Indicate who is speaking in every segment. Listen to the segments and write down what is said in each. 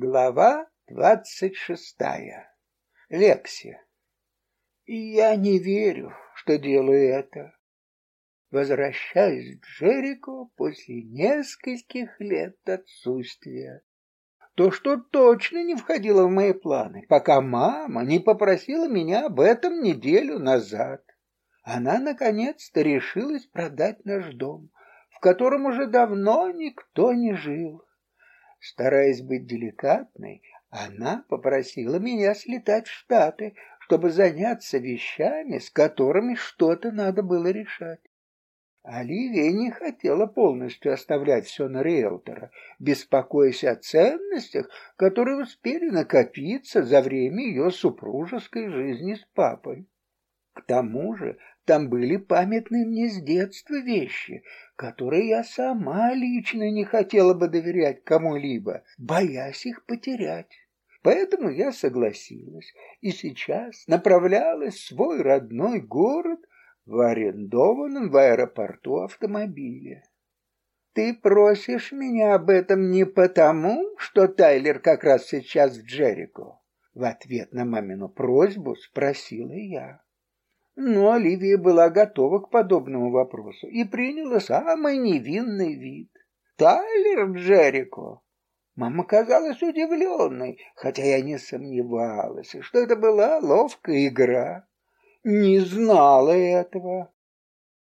Speaker 1: Глава двадцать шестая. Лекси. Я не верю, что делаю это. Возвращаюсь в Джерико после нескольких лет отсутствия. То, что точно не входило в мои планы, пока мама не попросила меня об этом неделю назад. Она наконец-то решилась продать наш дом, в котором уже давно никто не жил. Стараясь быть деликатной, она попросила меня слетать в Штаты, чтобы заняться вещами, с которыми что-то надо было решать. Оливия не хотела полностью оставлять все на риэлтора, беспокоясь о ценностях, которые успели накопиться за время ее супружеской жизни с папой. К тому же там были памятные мне с детства вещи, которые я сама лично не хотела бы доверять кому-либо, боясь их потерять. Поэтому я согласилась и сейчас направлялась в свой родной город в арендованном в аэропорту автомобиле. Ты просишь меня об этом не потому, что Тайлер как раз сейчас в Джерико? В ответ на мамину просьбу спросила я. Но Оливия была готова к подобному вопросу и приняла самый невинный вид. «Тайлер Джерико?» Мама казалась удивленной, хотя я не сомневалась, что это была ловкая игра. Не знала этого.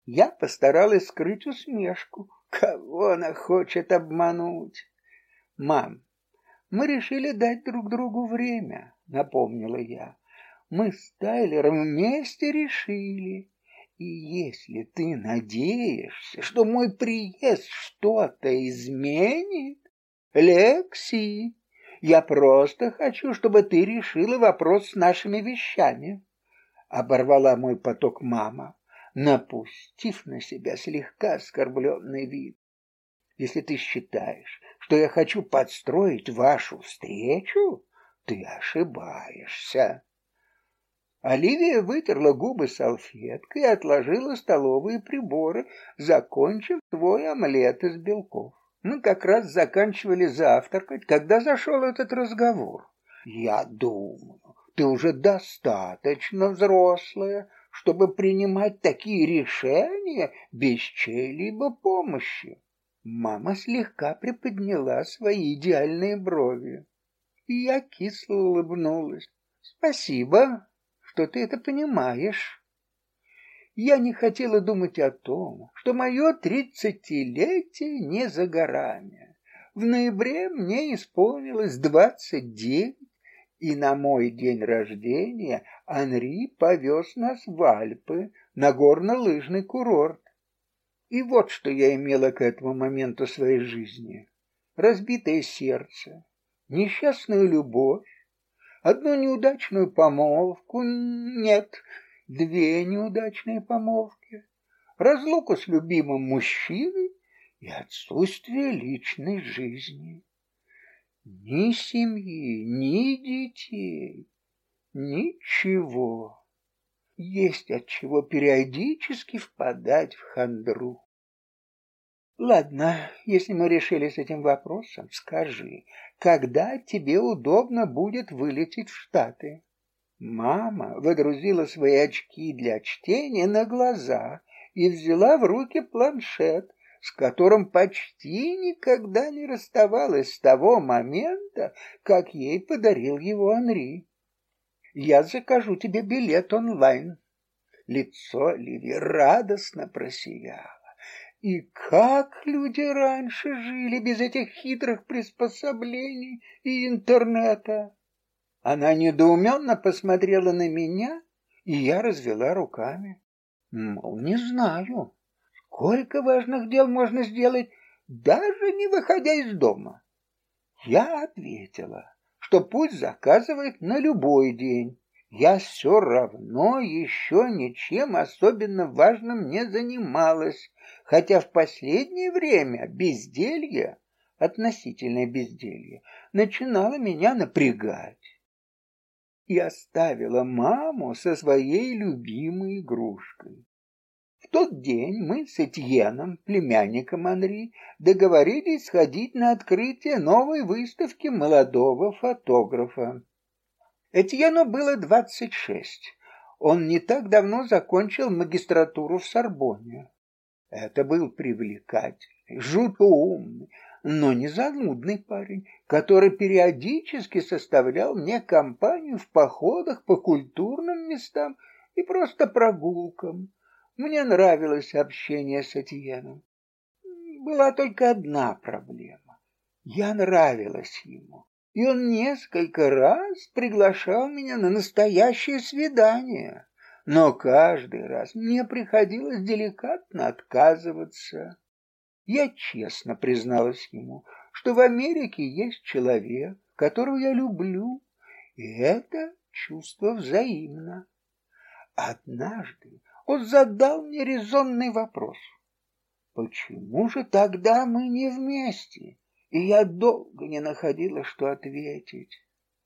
Speaker 1: Я постаралась скрыть усмешку. Кого она хочет обмануть? «Мам, мы решили дать друг другу время», — напомнила я мы с Тайлером вместе решили. И если ты надеешься, что мой приезд что-то изменит, Лекси, я просто хочу, чтобы ты решила вопрос с нашими вещами. Оборвала мой поток мама, напустив на себя слегка оскорбленный вид. Если ты считаешь, что я хочу подстроить вашу встречу, ты ошибаешься. Оливия вытерла губы салфеткой и отложила столовые приборы, закончив свой омлет из белков. Мы как раз заканчивали завтракать, когда зашел этот разговор. Я думаю, ты уже достаточно взрослая, чтобы принимать такие решения без чьей-либо помощи. Мама слегка приподняла свои идеальные брови. Я кисло улыбнулась. Спасибо, что ты это понимаешь. Я не хотела думать о том, что мое тридцатилетие не за горами. В ноябре мне исполнилось двадцать девять, и на мой день рождения Анри повез нас в Альпы на горно-лыжный курорт. И вот что я имела к этому моменту своей жизни. Разбитое сердце, несчастную любовь, Одну неудачную помолвку, нет, две неудачные помолвки, разлуку с любимым мужчиной и отсутствие личной жизни. Ни семьи, ни детей, ничего. Есть от чего периодически впадать в хандру. Ладно, если мы решили с этим вопросом, скажи, когда тебе удобно будет вылететь в Штаты? Мама выдрузила свои очки для чтения на глаза и взяла в руки планшет, с которым почти никогда не расставалась с того момента, как ей подарил его Анри. Я закажу тебе билет онлайн. Лицо Ливи радостно просияло. И как люди раньше жили без этих хитрых приспособлений и интернета? Она недоуменно посмотрела на меня, и я развела руками. Мол, не знаю, сколько важных дел можно сделать, даже не выходя из дома. Я ответила, что пусть заказывает на любой день. Я все равно еще ничем особенно важным не занималась, хотя в последнее время безделье, относительное безделье, начинало меня напрягать. И оставила маму со своей любимой игрушкой. В тот день мы с Этьеном, племянником Анри, договорились сходить на открытие новой выставки молодого фотографа. Этьену было двадцать шесть. Он не так давно закончил магистратуру в Сорбонне. Это был привлекательный, жутко умный, но не занудный парень, который периодически составлял мне компанию в походах по культурным местам и просто прогулкам. Мне нравилось общение с Этьеном. Была только одна проблема. Я нравилась ему, и он несколько раз приглашал меня на настоящее свидание, но каждый раз мне приходилось деликатно отказываться. Я честно призналась ему, что в Америке есть человек, которого я люблю, и это чувство взаимно. Однажды он задал мне резонный вопрос. Почему же тогда мы не вместе? И я долго не находила, что ответить.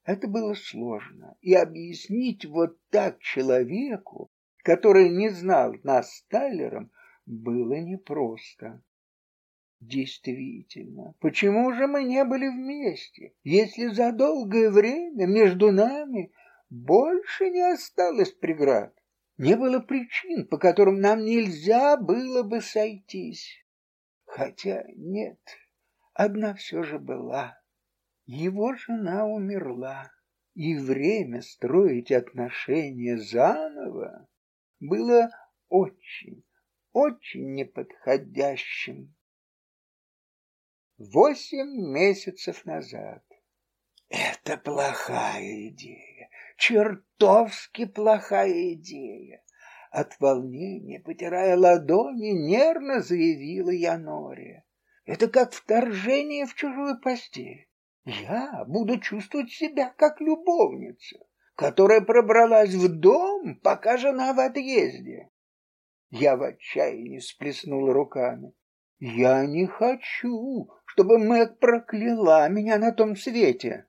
Speaker 1: Это было сложно, и объяснить вот так человеку, который не знал нас с Тайлером, было непросто. Действительно, почему же мы не были вместе, если за долгое время между нами больше не осталось преград? Не было причин, по которым нам нельзя было бы сойтись. Хотя нет, одна все же была. Его жена умерла, и время строить отношения заново было очень, очень неподходящим. Восемь месяцев назад. Это плохая идея, чертовски плохая идея. От волнения, потирая ладони, нервно заявила я Норе. Это как вторжение в чужую постель. Я буду чувствовать себя как любовница, которая пробралась в дом, пока жена в отъезде. Я в отчаянии сплеснула руками. Я не хочу, чтобы Мэг прокляла меня на том свете.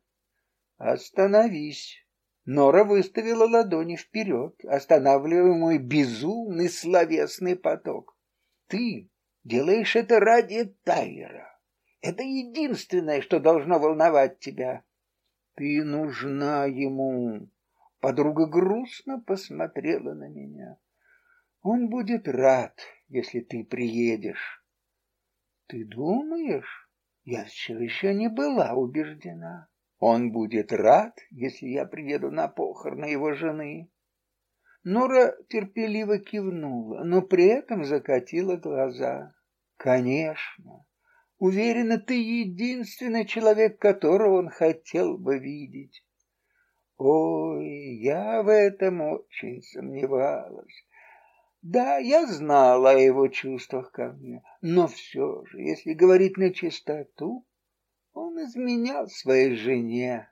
Speaker 1: Остановись. Нора выставила ладони вперед, останавливая мой безумный словесный поток. Ты делаешь это ради Тайлера. Это единственное, что должно волновать тебя. Ты нужна ему. Подруга грустно посмотрела на меня. Он будет рад, если ты приедешь. Ты думаешь? Я все еще не была убеждена. Он будет рад, если я приеду на похороны его жены. Нора терпеливо кивнула, но при этом закатила глаза. Конечно, уверена, ты единственный человек, которого он хотел бы видеть. Ой, я в этом очень сомневалась. Да, я знала о его чувствах ко мне, но все же, если говорить на чистоту, он изменял своей жене,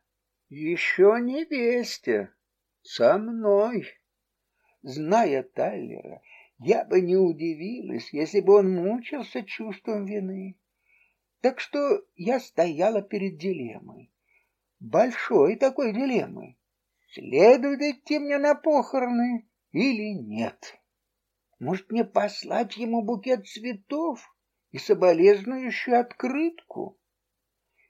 Speaker 1: еще невесте, со мной. Зная Тайлера, я бы не удивилась, если бы он мучился чувством вины. Так что я стояла перед дилеммой, большой такой дилеммой. Следует идти мне на похороны или нет? Может, мне послать ему букет цветов и соболезнующую открытку?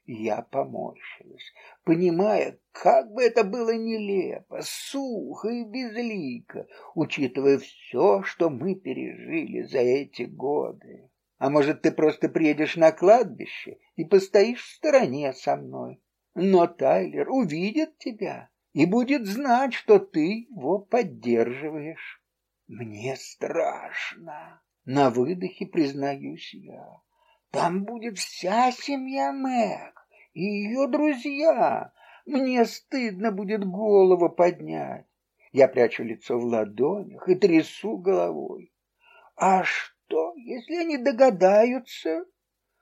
Speaker 1: Я поморщилась, понимая, как бы это было нелепо, сухо и безлико, учитывая все, что мы пережили за эти годы. А может, ты просто приедешь на кладбище и постоишь в стороне со мной? Но Тайлер увидит тебя и будет знать, что ты его поддерживаешь. Мне страшно. На выдохе признаюсь я. Там будет вся семья Мэг и ее друзья. Мне стыдно будет голову поднять. Я прячу лицо в ладонях и трясу головой. А что, если они догадаются?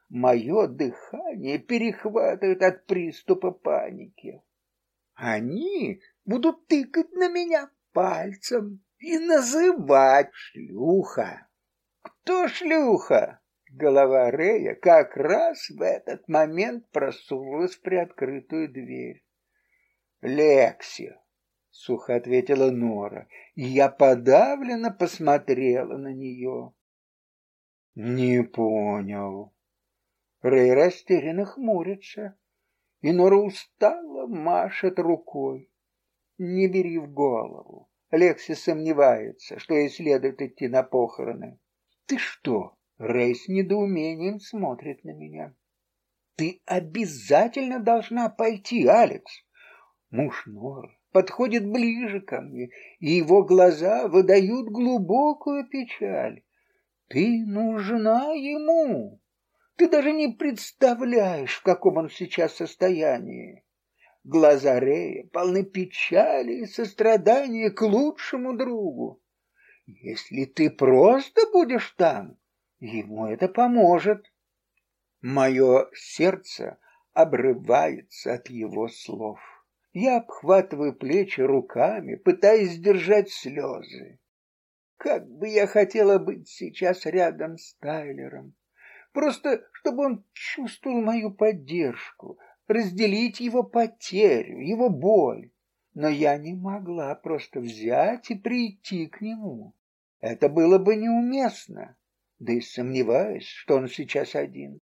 Speaker 1: Мое дыхание перехватывает от приступа паники. Они будут тыкать на меня пальцем и называть шлюха. Кто шлюха? Голова Рея как раз в этот момент просунулась в приоткрытую дверь. Лекси, сухо ответила Нора, и я подавленно посмотрела на нее. Не понял. Рэй растерянно хмурится, и Нора устало машет рукой. Не бери в голову. Лекси сомневается, что ей следует идти на похороны. Ты что? Рэй с недоумением смотрит на меня. Ты обязательно должна пойти, Алекс. Муж Норы подходит ближе ко мне, и его глаза выдают глубокую печаль. Ты нужна ему. Ты даже не представляешь, в каком он сейчас состоянии. Глаза Рея полны печали и сострадания к лучшему другу. Если ты просто будешь там, ему это поможет. Мое сердце обрывается от его слов. Я обхватываю плечи руками, пытаясь сдержать слезы. Как бы я хотела быть сейчас рядом с Тайлером, просто чтобы он чувствовал мою поддержку, разделить его потерю, его боль. Но я не могла просто взять и прийти к нему. Это было бы неуместно, да и сомневаюсь, что он сейчас один.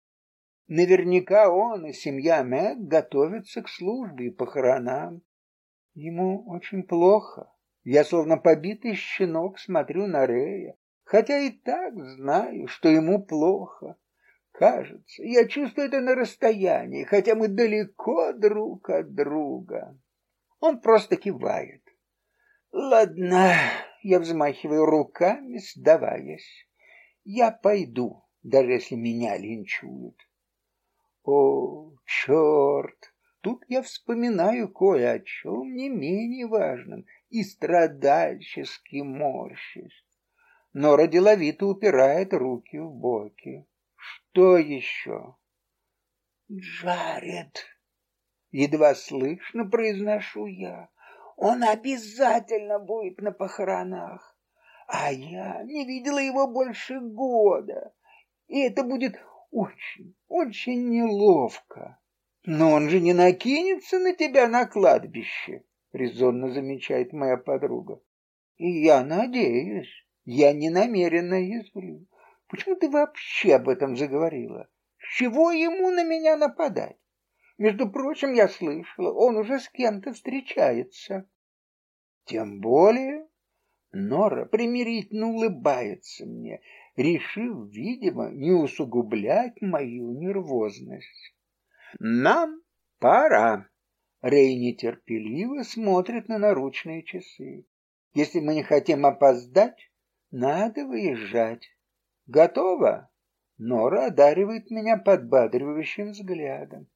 Speaker 1: Наверняка он и семья Мэг готовятся к службе и похоронам. Ему очень плохо. Я словно побитый щенок смотрю на Рея, хотя и так знаю, что ему плохо. Кажется, я чувствую это на расстоянии, хотя мы далеко друг от друга. Он просто кивает. Ладно, я взмахиваю руками, сдаваясь. Я пойду, даже если меня линчуют. О, черт! Тут я вспоминаю кое о чем не менее важном и страдальчески морщись. Нора деловито упирает руки в боки. Что еще? Джаред. Едва слышно произношу я. Он обязательно будет на похоронах. А я не видела его больше года. И это будет очень, очень неловко. Но он же не накинется на тебя на кладбище, резонно замечает моя подруга. И я надеюсь, я не намеренно язвлю. Почему ты вообще об этом заговорила? С чего ему на меня нападать? Между прочим, я слышала, он уже с кем-то встречается. Тем более Нора примирительно улыбается мне, решив, видимо, не усугублять мою нервозность. Нам пора. Рей нетерпеливо смотрит на наручные часы. Если мы не хотим опоздать, надо выезжать. Готово? Нора одаривает меня подбадривающим взглядом.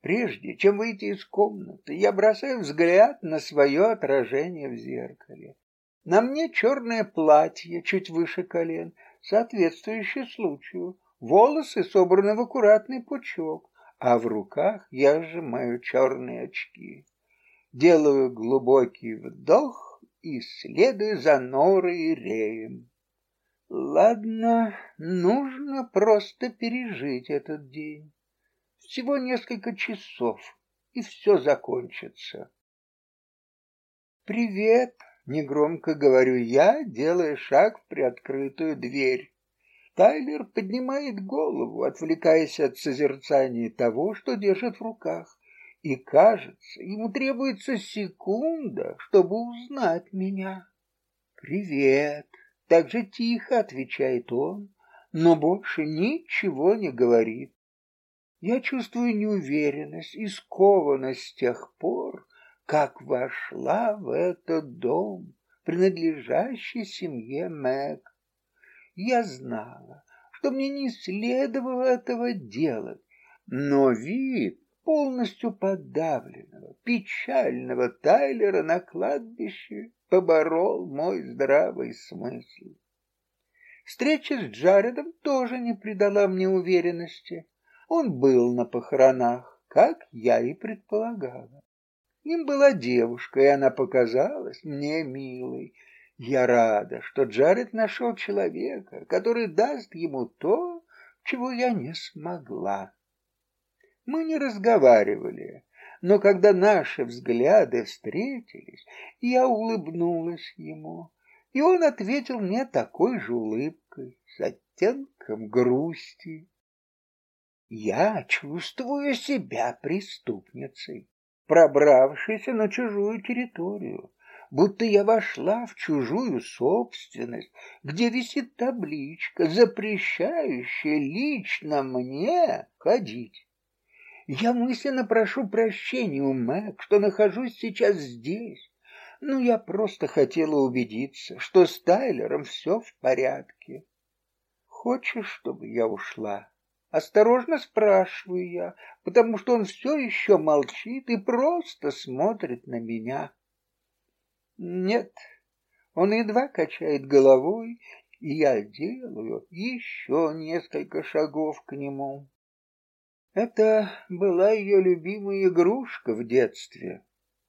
Speaker 1: Прежде чем выйти из комнаты, я бросаю взгляд на свое отражение в зеркале. На мне черное платье чуть выше колен, соответствующее случаю. Волосы собраны в аккуратный пучок, а в руках я сжимаю черные очки. Делаю глубокий вдох и следую за Норой и Реем. Ладно, нужно просто пережить этот день. Всего несколько часов, и все закончится. «Привет!» — негромко говорю я, делая шаг в приоткрытую дверь. Тайлер поднимает голову, отвлекаясь от созерцания того, что держит в руках, и, кажется, ему требуется секунда, чтобы узнать меня. «Привет!» Так же тихо отвечает он, но больше ничего не говорит. Я чувствую неуверенность и скованность с тех пор, как вошла в этот дом, принадлежащий семье Мэг. Я знала, что мне не следовало этого делать, но вид полностью подавленного, печального Тайлера на кладбище поборол мой здравый смысл. Встреча с Джаредом тоже не придала мне уверенности. Он был на похоронах, как я и предполагала. Им была девушка, и она показалась мне милой. Я рада, что Джаред нашел человека, который даст ему то, чего я не смогла. Мы не разговаривали, но когда наши взгляды встретились, я улыбнулась ему, и он ответил мне такой же улыбкой, с оттенком грусти. Я чувствую себя преступницей, пробравшейся на чужую территорию, будто я вошла в чужую собственность, где висит табличка, запрещающая лично мне ходить. Я мысленно прошу прощения у Мэг, что нахожусь сейчас здесь. Ну, я просто хотела убедиться, что с Тайлером все в порядке. Хочешь, чтобы я ушла? Осторожно спрашиваю я, потому что он все еще молчит и просто смотрит на меня. Нет, он едва качает головой, и я делаю еще несколько шагов к нему. Это была ее любимая игрушка в детстве,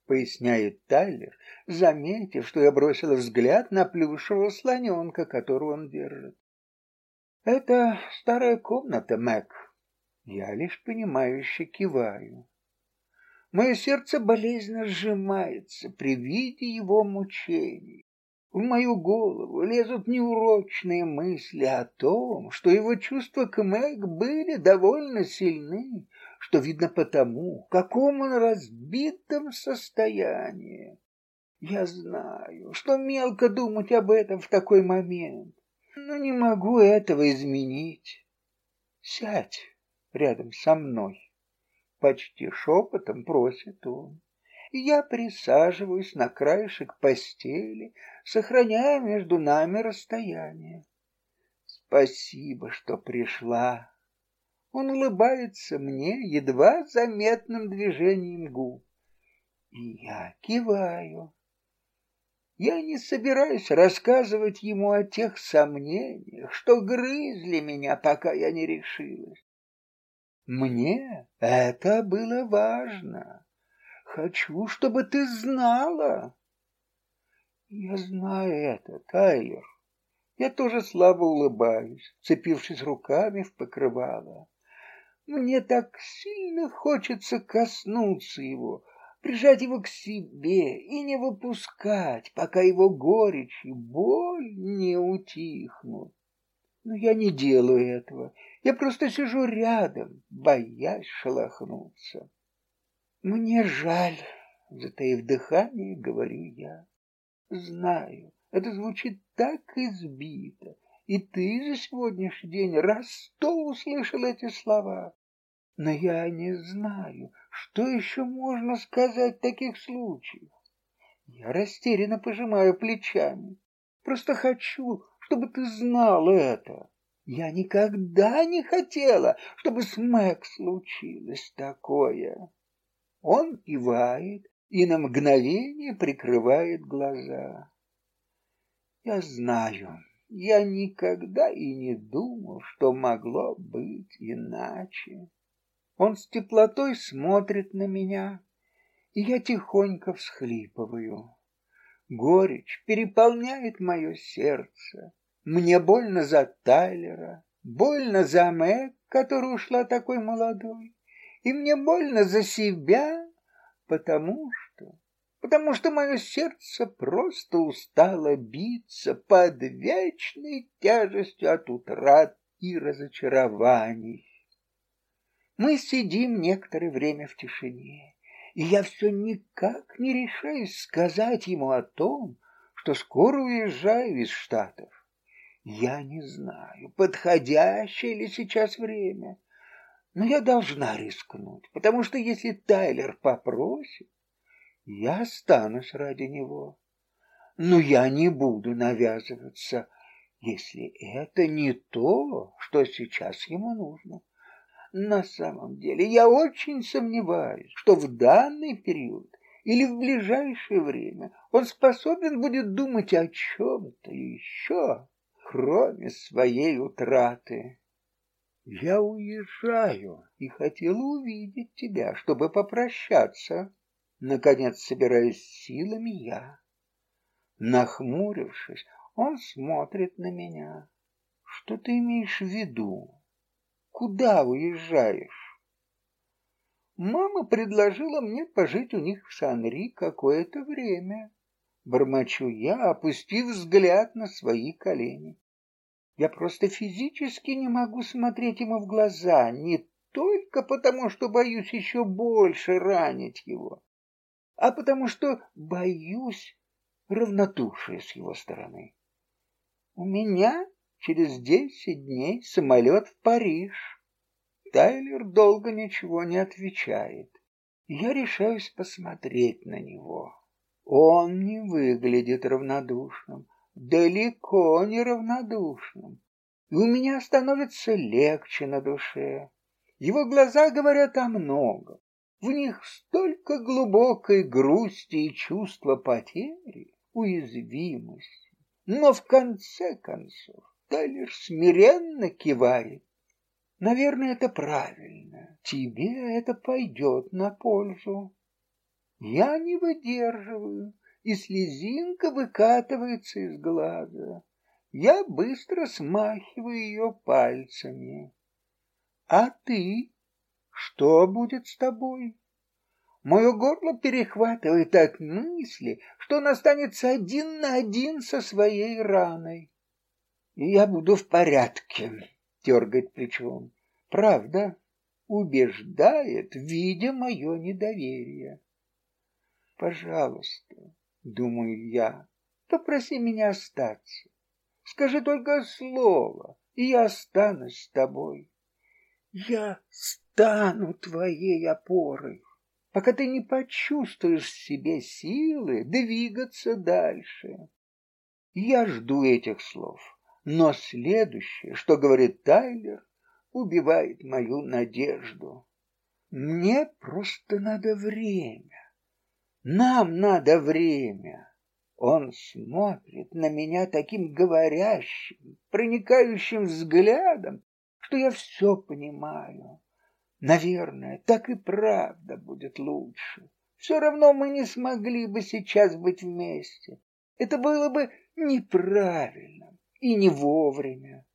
Speaker 1: поясняет Тайлер, заметив, что я бросила взгляд на плюшевого слоненка, которого он держит. Это старая комната, Мэг. Я лишь понимающе киваю. Мое сердце болезненно сжимается при виде его мучений. В мою голову лезут неурочные мысли о том, что его чувства к Мэг были довольно сильны, что видно потому, в каком он разбитом состоянии. Я знаю, что мелко думать об этом в такой момент, но не могу этого изменить. Сядь рядом со мной. Почти шепотом просит он. Я присаживаюсь на краешек постели, сохраняя между нами расстояние. Спасибо, что пришла. Он улыбается мне едва заметным движением губ. И я киваю. Я не собираюсь рассказывать ему о тех сомнениях, что грызли меня, пока я не решилась. Мне это было важно. Хочу, чтобы ты знала. Я знаю это, Тайлер. Я тоже слабо улыбаюсь, цепившись руками в покрывало. Мне так сильно хочется коснуться его, прижать его к себе и не выпускать, пока его горечь и боль не утихнут. Но я не делаю этого. Я просто сижу рядом, боясь шелохнуться. Мне жаль, затаив дыхание, говорю я. Знаю, это звучит так избито, и ты за сегодняшний день раз сто услышал эти слова. Но я не знаю, что еще можно сказать в таких случаях. Я растерянно пожимаю плечами. Просто хочу, чтобы ты знал это. Я никогда не хотела, чтобы с Мэг случилось такое. Он кивает и на мгновение прикрывает глаза. Я знаю, я никогда и не думал, что могло быть иначе. Он с теплотой смотрит на меня, и я тихонько всхлипываю. Горечь переполняет мое сердце. Мне больно за Тайлера, больно за Мэг, которая ушла такой молодой, и мне больно за себя, потому что потому что мое сердце просто устало биться под вечной тяжестью от утрат и разочарований. Мы сидим некоторое время в тишине, и я все никак не решаюсь сказать ему о том, что скоро уезжаю из Штатов. Я не знаю, подходящее ли сейчас время, но я должна рискнуть, потому что если Тайлер попросит, я останусь ради него. Но я не буду навязываться, если это не то, что сейчас ему нужно. На самом деле я очень сомневаюсь, что в данный период или в ближайшее время он способен будет думать о чем-то еще кроме своей утраты. Я уезжаю и хотела увидеть тебя, чтобы попрощаться. Наконец собираюсь силами я. Нахмурившись, он смотрит на меня. Что ты имеешь в виду? Куда уезжаешь? Мама предложила мне пожить у них в Шанри какое-то время. Бормочу я, опустив взгляд на свои колени. Я просто физически не могу смотреть ему в глаза, не только потому, что боюсь еще больше ранить его, а потому что боюсь равнодушия с его стороны. У меня через десять дней самолет в Париж. Тайлер долго ничего не отвечает. Я решаюсь посмотреть на него. Он не выглядит равнодушным, далеко не равнодушным. И у меня становится легче на душе. Его глаза говорят о многом. В них столько глубокой грусти и чувства потери, уязвимости. Но в конце концов Тайлер смиренно кивает. Наверное, это правильно. Тебе это пойдет на пользу. Я не выдерживаю, и слезинка выкатывается из глаза. Я быстро смахиваю ее пальцами. А ты? Что будет с тобой? Мое горло перехватывает от мысли, что он останется один на один со своей раной. И я буду в порядке, дергает плечом. Правда, убеждает, видя мое недоверие. Пожалуйста, думаю я, попроси меня остаться. Скажи только слово, и я останусь с тобой. Я стану твоей опорой, пока ты не почувствуешь в себе силы двигаться дальше. Я жду этих слов, но следующее, что говорит Тайлер, убивает мою надежду. Мне просто надо время. Нам надо время. Он смотрит на меня таким говорящим, проникающим взглядом, что я все понимаю. Наверное, так и правда будет лучше. Все равно мы не смогли бы сейчас быть вместе. Это было бы неправильно и не вовремя.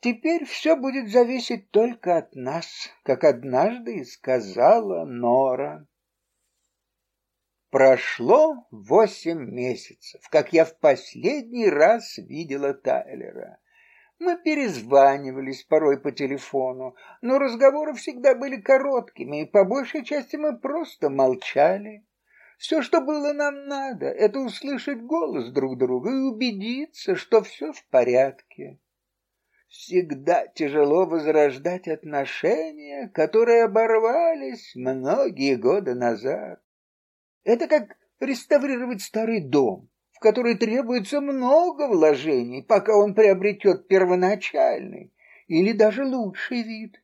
Speaker 1: Теперь все будет зависеть только от нас, как однажды и сказала Нора. Прошло восемь месяцев, как я в последний раз видела Тайлера. Мы перезванивались порой по телефону, но разговоры всегда были короткими, и по большей части мы просто молчали. Все, что было нам надо, это услышать голос друг друга и убедиться, что все в порядке. Всегда тяжело возрождать отношения, которые оборвались многие годы назад. Это как реставрировать старый дом, в который требуется много вложений, пока он приобретет первоначальный или даже лучший вид.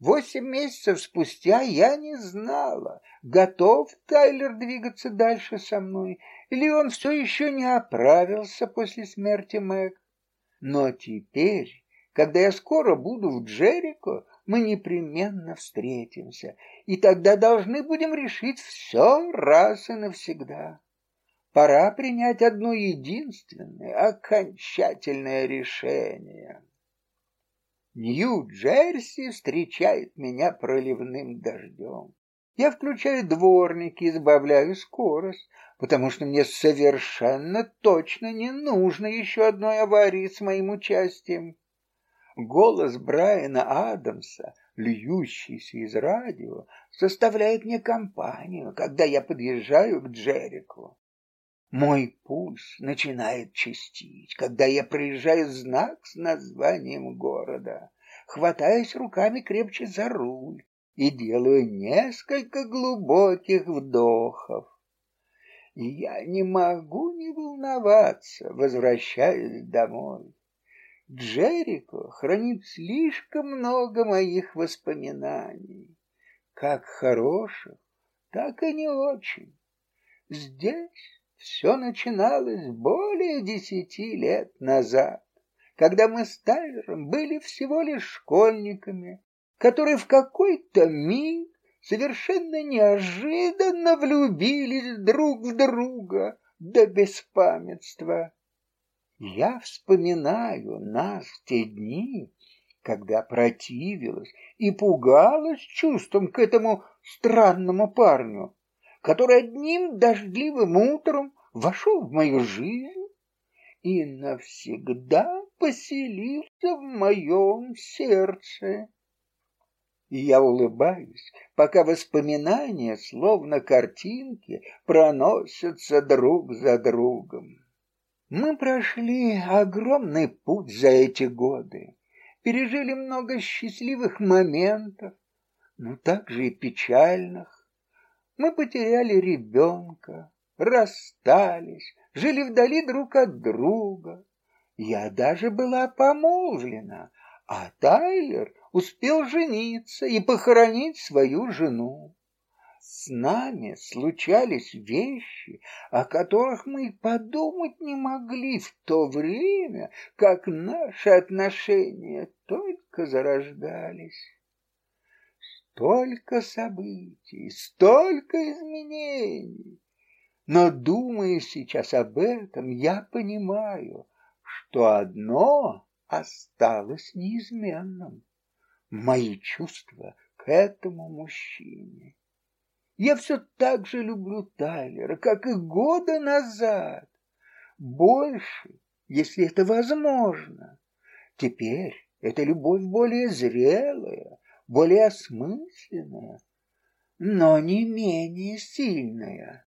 Speaker 1: Восемь месяцев спустя я не знала, готов Тайлер двигаться дальше со мной, или он все еще не оправился после смерти Мэг. Но теперь, когда я скоро буду в Джерико, мы непременно встретимся, и тогда должны будем решить все раз и навсегда. Пора принять одно единственное, окончательное решение. Нью-Джерси встречает меня проливным дождем. Я включаю дворники и сбавляю скорость, потому что мне совершенно точно не нужно еще одной аварии с моим участием. Голос Брайана Адамса, льющийся из радио, составляет мне компанию, когда я подъезжаю к Джерику. Мой пульс начинает чистить, когда я проезжаю знак с названием города, хватаюсь руками крепче за руль и делаю несколько глубоких вдохов. Я не могу не волноваться, возвращаясь домой. Джерико хранит слишком много моих воспоминаний, как хороших, так и не очень. Здесь все начиналось более десяти лет назад, когда мы с Тайлером были всего лишь школьниками, которые в какой-то миг совершенно неожиданно влюбились друг в друга до беспамятства. Я вспоминаю нас те дни, когда противилась и пугалась чувством к этому странному парню, который одним дождливым утром вошел в мою жизнь и навсегда поселился в моем сердце. И я улыбаюсь, пока воспоминания, словно картинки, проносятся друг за другом. Мы прошли огромный путь за эти годы, пережили много счастливых моментов, но также и печальных. Мы потеряли ребенка, расстались, жили вдали друг от друга. Я даже была помолвлена, а Тайлер успел жениться и похоронить свою жену. С нами случались вещи, о которых мы подумать не могли в то время, как наши отношения только зарождались. Столько событий, столько изменений. Но, думая сейчас об этом, я понимаю, что одно осталось неизменным — мои чувства к этому мужчине. Я все так же люблю Тайлера, как и года назад. Больше, если это возможно. Теперь эта любовь более зрелая, более осмысленная, но не менее сильная.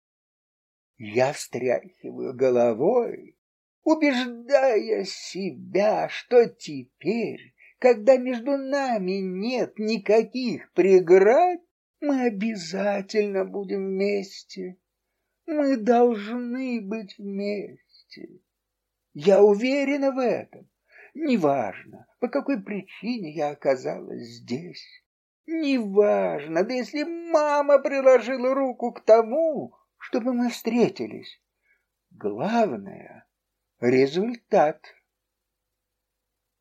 Speaker 1: Я встряхиваю головой, убеждая себя, что теперь, когда между нами нет никаких преград, мы обязательно будем вместе. Мы должны быть вместе. Я уверена в этом. Неважно, по какой причине я оказалась здесь. Неважно, да если мама приложила руку к тому, чтобы мы встретились. Главное — результат.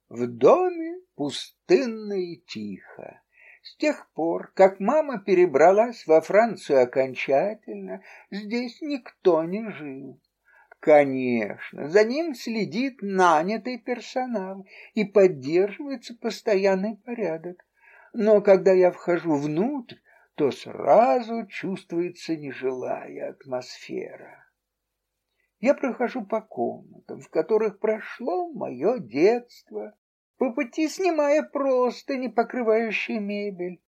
Speaker 1: В доме пустынно и тихо. С тех пор, как мама перебралась во Францию окончательно, здесь никто не жил. Конечно, за ним следит нанятый персонал и поддерживается постоянный порядок. Но когда я вхожу внутрь, то сразу чувствуется нежилая атмосфера. Я прохожу по комнатам, в которых прошло мое детство, по пути снимая простыни, покрывающие мебель.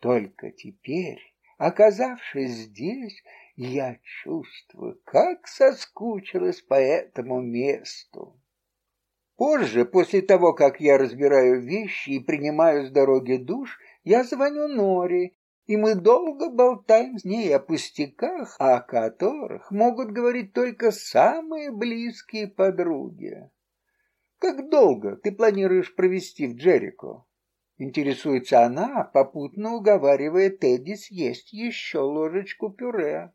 Speaker 1: Только теперь, оказавшись здесь, я чувствую, как соскучилась по этому месту. Позже, после того, как я разбираю вещи и принимаю с дороги душ, я звоню Норе, и мы долго болтаем с ней о пустяках, о которых могут говорить только самые близкие подруги. Как долго ты планируешь провести в Джерико? Интересуется она, попутно уговаривая Тедди съесть еще ложечку пюре.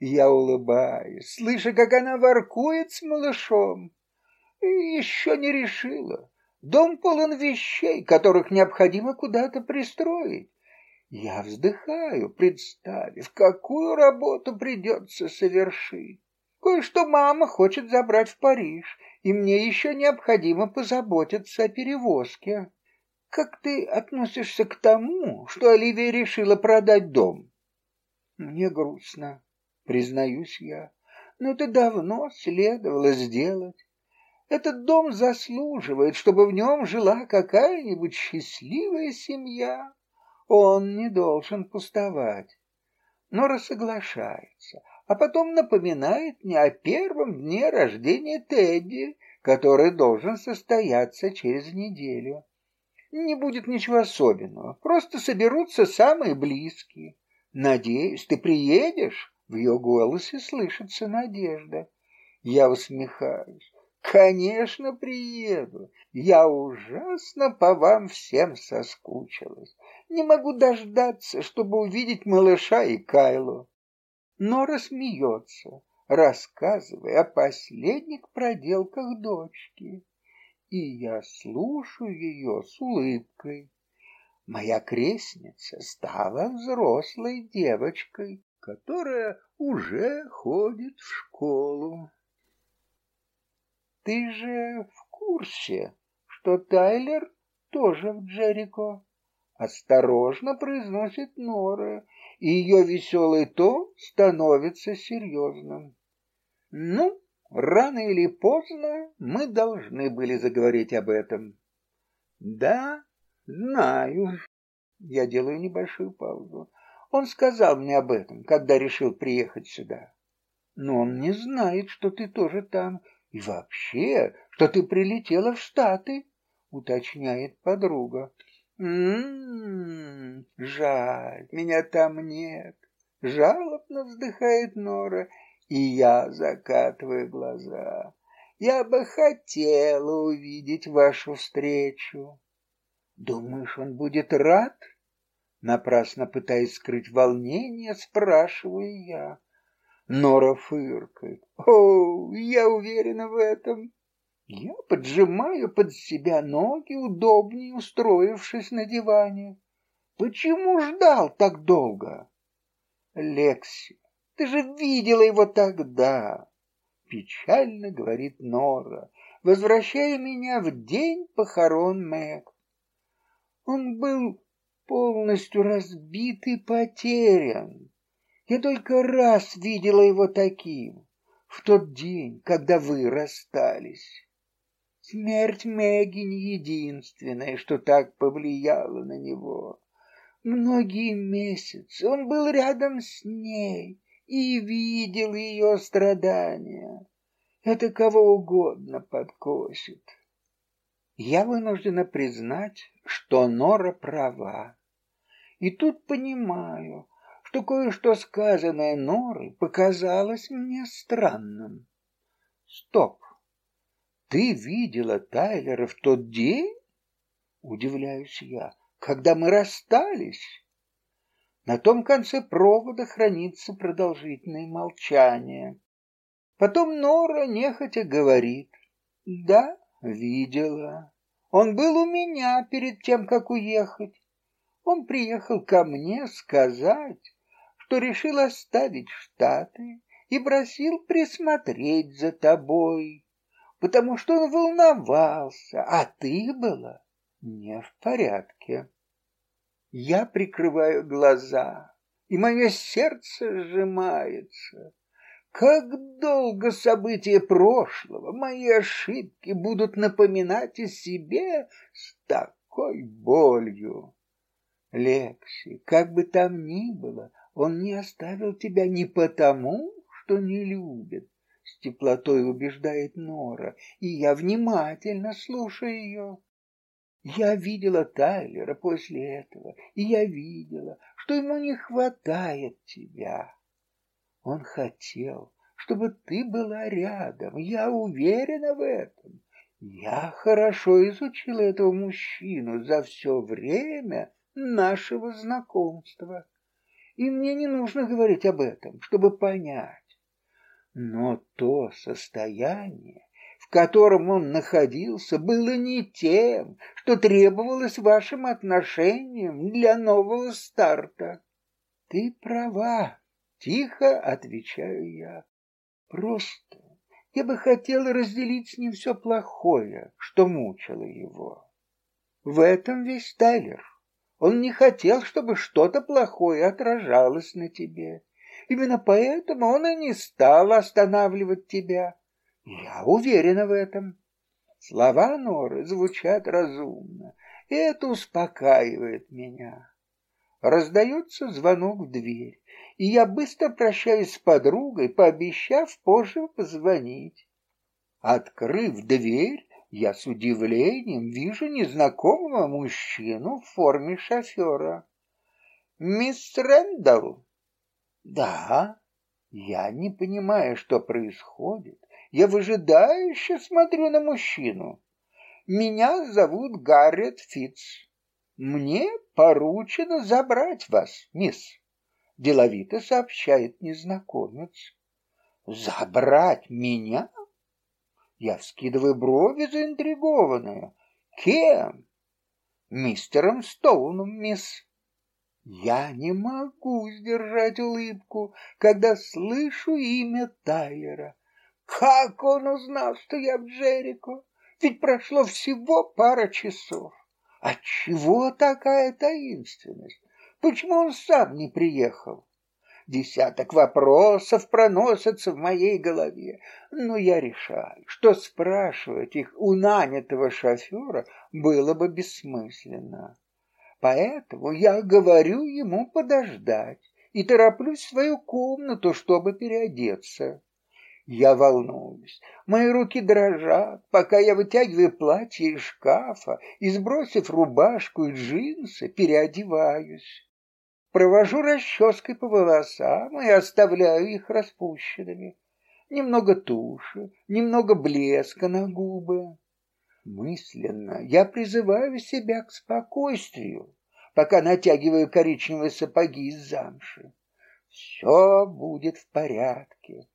Speaker 1: Я улыбаюсь, слыша, как она воркует с малышом. И еще не решила. Дом полон вещей, которых необходимо куда-то пристроить. Я вздыхаю, представив, какую работу придется совершить. Кое-что мама хочет забрать в Париж, и мне еще необходимо позаботиться о перевозке. Как ты относишься к тому, что Оливия решила продать дом? Мне грустно, признаюсь я, но это давно следовало сделать. Этот дом заслуживает, чтобы в нем жила какая-нибудь счастливая семья. Он не должен пустовать. Нора соглашается, а потом напоминает мне о первом дне рождения Тедди, который должен состояться через неделю. Не будет ничего особенного, просто соберутся самые близкие. Надеюсь, ты приедешь? В ее голосе слышится надежда. Я усмехаюсь. Конечно, приеду. Я ужасно по вам всем соскучилась. Не могу дождаться, чтобы увидеть малыша и Кайлу. Нора смеется, рассказывая о последних проделках дочки. И я слушаю ее с улыбкой. Моя крестница стала взрослой девочкой, которая уже ходит в школу. Ты же в курсе, что Тайлер тоже в Джерико. Осторожно произносит Нора, и ее веселый тон становится серьезным. Ну, рано или поздно мы должны были заговорить об этом. Да, знаю. Я делаю небольшую паузу. Он сказал мне об этом, когда решил приехать сюда. Но он не знает, что ты тоже там, и вообще, что ты прилетела в Штаты, уточняет подруга. М-м, жаль, меня там нет. Жалобно вздыхает Нора, и я закатываю глаза. Я бы хотела увидеть вашу встречу. Думаешь, он будет рад? Напрасно пытаясь скрыть волнение, спрашиваю я. Нора фыркает. О, я уверена в этом. Я поджимаю под себя ноги, удобнее устроившись на диване. Почему ждал так долго? Лекси, ты же видела его тогда. Печально говорит Нора, возвращая меня в день похорон Мэг. Он был полностью разбит и потерян. Я только раз видела его таким, в тот день, когда вы расстались. Смерть Мэгги не единственное, что так повлияло на него. Многие месяцы он был рядом с ней и видел ее страдания. Это кого угодно подкосит. Я вынуждена признать, что Нора права. И тут понимаю, что кое-что сказанное Норой показалось мне странным. Стоп. Ты видела Тайлера в тот день? Удивляюсь я, когда мы расстались. На том конце провода хранится продолжительное молчание. Потом Нора нехотя говорит. Да, видела. Он был у меня перед тем, как уехать. Он приехал ко мне сказать, что решил оставить Штаты и просил присмотреть за тобой потому что он волновался, а ты была не в порядке. Я прикрываю глаза, и мое сердце сжимается. Как долго события прошлого, мои ошибки будут напоминать о себе с такой болью. Лекси, как бы там ни было, он не оставил тебя не потому, что не любит, с теплотой убеждает Нора, и я внимательно слушаю ее. Я видела Тайлера после этого, и я видела, что ему не хватает тебя. Он хотел, чтобы ты была рядом, я уверена в этом. Я хорошо изучила этого мужчину за все время нашего знакомства. И мне не нужно говорить об этом, чтобы понять, но то состояние, в котором он находился, было не тем, что требовалось вашим отношениям для нового старта. Ты права, тихо отвечаю я. Просто я бы хотела разделить с ним все плохое, что мучило его. В этом весь Тайлер. Он не хотел, чтобы что-то плохое отражалось на тебе. Именно поэтому он и не стал останавливать тебя. Я уверена в этом. Слова Норы звучат разумно, и это успокаивает меня. Раздается звонок в дверь, и я быстро прощаюсь с подругой, пообещав позже позвонить. Открыв дверь, я с удивлением вижу незнакомого мужчину в форме шофера. «Мисс Рэндалл!» Да, я не понимаю, что происходит. Я выжидающе смотрю на мужчину. Меня зовут Гаррет Фитц. Мне поручено забрать вас, мисс, деловито сообщает незнакомец. Забрать меня? Я вскидываю брови заинтригованная. Кем? Мистером Стоуном, мисс. Я не могу сдержать улыбку, когда слышу имя Тайлера. Как он узнал, что я в Джерико? Ведь прошло всего пара часов. Отчего такая таинственность? Почему он сам не приехал? Десяток вопросов проносятся в моей голове, но я решаю, что спрашивать их у нанятого шофера было бы бессмысленно. Поэтому я говорю ему подождать и тороплюсь в свою комнату, чтобы переодеться. Я волнуюсь, мои руки дрожат, пока я вытягиваю платье из шкафа и, сбросив рубашку и джинсы, переодеваюсь. Провожу расческой по волосам и оставляю их распущенными. Немного туши, немного блеска на губы. Мысленно я призываю себя к спокойствию, пока натягиваю коричневые сапоги из замши. Все будет в порядке.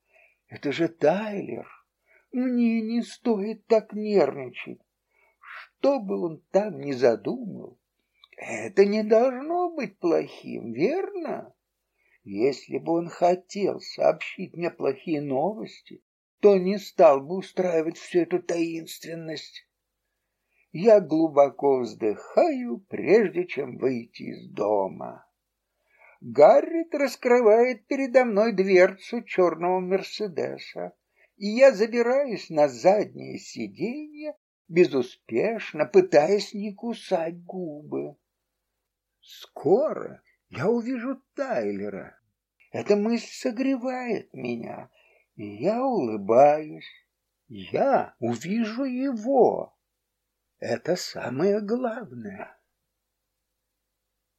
Speaker 1: Это же Тайлер. Мне не стоит так нервничать. Что бы он там ни задумал, это не должно быть плохим, верно? Если бы он хотел сообщить мне плохие новости, то не стал бы устраивать всю эту таинственность. Я глубоко вздыхаю, прежде чем выйти из дома. Гаррит раскрывает передо мной дверцу черного Мерседеса, и я забираюсь на заднее сиденье, безуспешно пытаясь не кусать губы. Скоро я увижу Тайлера. Эта мысль согревает меня, и я улыбаюсь. Я увижу его. Это самое главное.